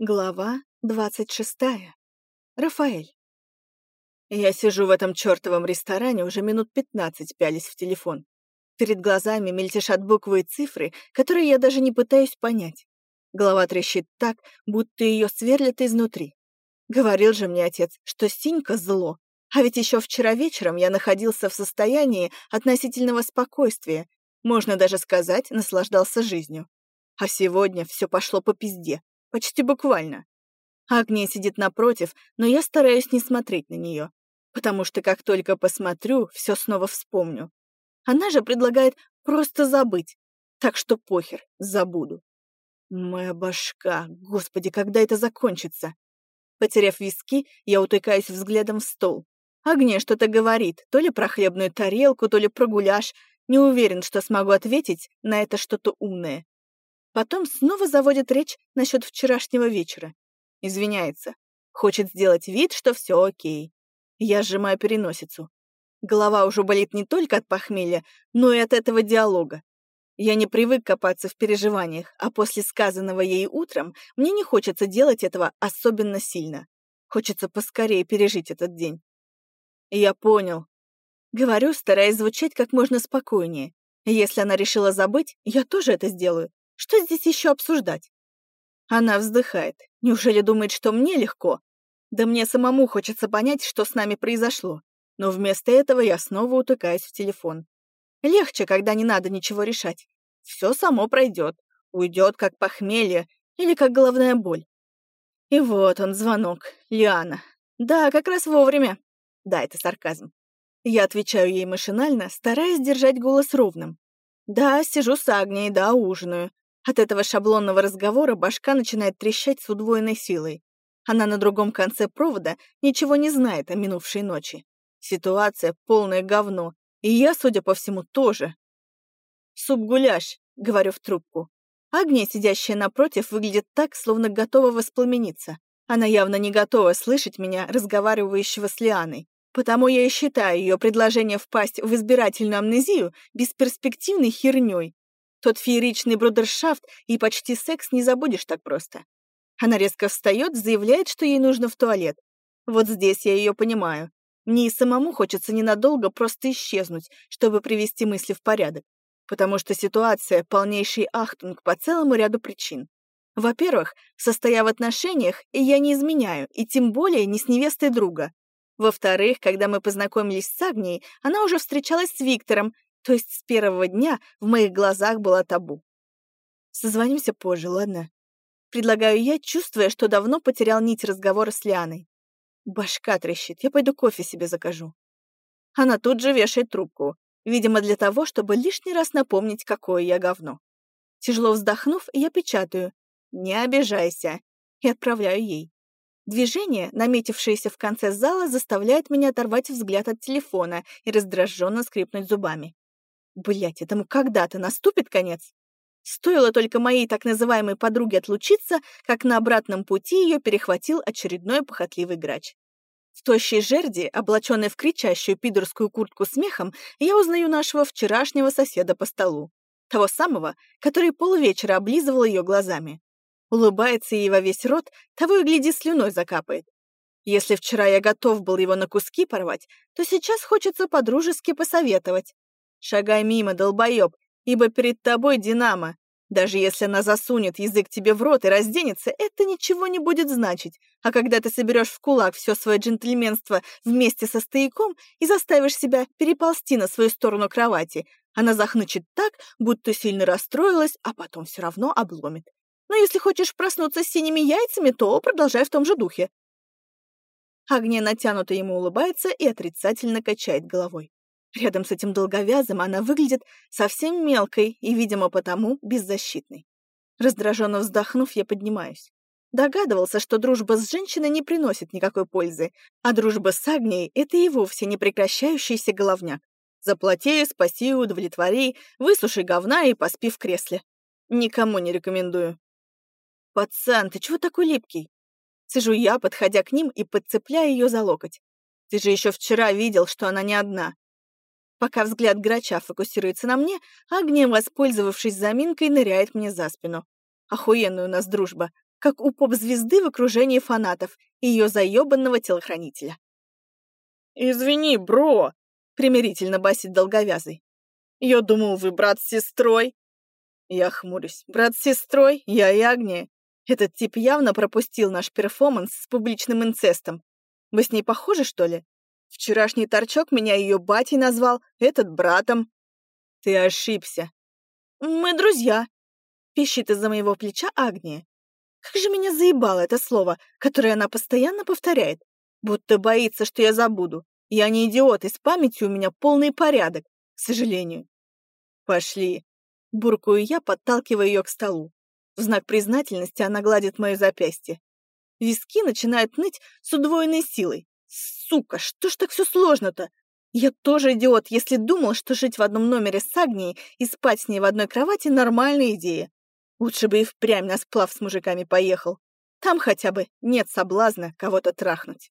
Глава двадцать шестая. Рафаэль. Я сижу в этом чертовом ресторане уже минут пятнадцать, пялись в телефон. Перед глазами мельтешат буквы и цифры, которые я даже не пытаюсь понять. Голова трещит так, будто ее сверлят изнутри. Говорил же мне отец, что Синька зло. А ведь еще вчера вечером я находился в состоянии относительного спокойствия, можно даже сказать, наслаждался жизнью. А сегодня все пошло по пизде. Почти буквально. Агния сидит напротив, но я стараюсь не смотреть на нее, потому что как только посмотрю, все снова вспомню. Она же предлагает просто забыть, так что похер, забуду. Моя башка, господи, когда это закончится? Потеряв виски, я утыкаюсь взглядом в стол. Агния что-то говорит, то ли про хлебную тарелку, то ли про гуляш. Не уверен, что смогу ответить на это что-то умное. Потом снова заводит речь насчет вчерашнего вечера. Извиняется. Хочет сделать вид, что все окей. Я сжимаю переносицу. Голова уже болит не только от похмелья, но и от этого диалога. Я не привык копаться в переживаниях, а после сказанного ей утром мне не хочется делать этого особенно сильно. Хочется поскорее пережить этот день. Я понял. Говорю, стараясь звучать как можно спокойнее. Если она решила забыть, я тоже это сделаю. Что здесь еще обсуждать? Она вздыхает. Неужели думает, что мне легко? Да мне самому хочется понять, что с нами произошло. Но вместо этого я снова утыкаюсь в телефон. Легче, когда не надо ничего решать. Все само пройдет. Уйдет, как похмелье или как головная боль. И вот он, звонок. Лиана. Да, как раз вовремя. Да, это сарказм. Я отвечаю ей машинально, стараясь держать голос ровным. Да, сижу с Агнией, да, ужинаю. От этого шаблонного разговора башка начинает трещать с удвоенной силой. Она на другом конце провода ничего не знает о минувшей ночи. Ситуация полное говно, и я, судя по всему, тоже. «Суп-гуляш», — говорю в трубку. Агния, сидящая напротив, выглядит так, словно готова воспламениться. Она явно не готова слышать меня, разговаривающего с Лианой. Потому я и считаю ее предложение впасть в избирательную амнезию бесперспективной херней. Тот фееричный брудершафт и почти секс не забудешь так просто. Она резко встает, заявляет, что ей нужно в туалет. Вот здесь я ее понимаю. Мне и самому хочется ненадолго просто исчезнуть, чтобы привести мысли в порядок. Потому что ситуация — полнейший ахтунг по целому ряду причин. Во-первых, состоя в отношениях, я не изменяю, и тем более не с невестой друга. Во-вторых, когда мы познакомились с Агнией, она уже встречалась с Виктором, то есть с первого дня в моих глазах была табу. Созвонимся позже, ладно? Предлагаю я, чувствуя, что давно потерял нить разговора с Лианой. Башка трещит, я пойду кофе себе закажу. Она тут же вешает трубку, видимо, для того, чтобы лишний раз напомнить, какое я говно. Тяжело вздохнув, я печатаю «Не обижайся» и отправляю ей. Движение, наметившееся в конце зала, заставляет меня оторвать взгляд от телефона и раздраженно скрипнуть зубами. Блять, этому когда-то наступит конец? Стоило только моей так называемой подруге отлучиться, как на обратном пути ее перехватил очередной похотливый грач. В тощей жерди, облаченной в кричащую пидорскую куртку с мехом, я узнаю нашего вчерашнего соседа по столу. Того самого, который полвечера облизывал ее глазами. Улыбается ей во весь рот, того и гляди слюной закапает. Если вчера я готов был его на куски порвать, то сейчас хочется подружески посоветовать. Шагай мимо, долбоеб, ибо перед тобой Динамо. Даже если она засунет язык тебе в рот и разденется, это ничего не будет значить. А когда ты соберешь в кулак все свое джентльменство вместе со стояком и заставишь себя переползти на свою сторону кровати, она захнычет так, будто сильно расстроилась, а потом все равно обломит. Но если хочешь проснуться с синими яйцами, то продолжай в том же духе. Агния натянуто ему улыбается и отрицательно качает головой. Рядом с этим долговязым она выглядит совсем мелкой и, видимо, потому беззащитной. Раздраженно вздохнув, я поднимаюсь. Догадывался, что дружба с женщиной не приносит никакой пользы, а дружба с Агнией — это и вовсе непрекращающийся головняк. Заплати, спаси, удовлетвори, высуши говна и поспи в кресле. Никому не рекомендую. «Пацан, ты чего такой липкий?» Сижу я, подходя к ним и подцепляя ее за локоть. «Ты же еще вчера видел, что она не одна. Пока взгляд грача фокусируется на мне, Агния, воспользовавшись заминкой, ныряет мне за спину. Охуенная у нас дружба. как у поп-звезды в окружении фанатов и ее заебанного телохранителя. «Извини, бро!» — примирительно басит долговязый. «Я думал, вы брат с сестрой». Я хмурюсь. Брат с сестрой? Я и Агния. Этот тип явно пропустил наш перформанс с публичным инцестом. Вы с ней похожи, что ли? Вчерашний торчок меня ее батей назвал, этот братом. Ты ошибся. Мы друзья. Пищит из-за моего плеча Агния. Как же меня заебало это слово, которое она постоянно повторяет. Будто боится, что я забуду. Я не идиот, и с памятью у меня полный порядок, к сожалению. Пошли. Буркую я, подталкивая ее к столу. В знак признательности она гладит мое запястье. Виски начинают ныть с удвоенной силой. Сука, что ж так все сложно-то? Я тоже идиот, если думал, что жить в одном номере с Агнией и спать с ней в одной кровати — нормальная идея. Лучше бы и впрямь на сплав с мужиками поехал. Там хотя бы нет соблазна кого-то трахнуть.